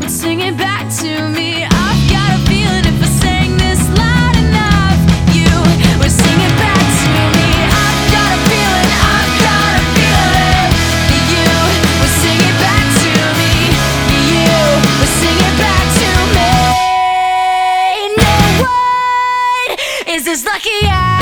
but sing it back to me. I've got a feeling if I sang this loud enough, you would sing it back to me. I've got a feeling, I've got a feeling that you back to me. That you back to me. No one is as lucky as.